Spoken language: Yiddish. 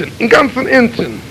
Inzen, im ganzen Inzen.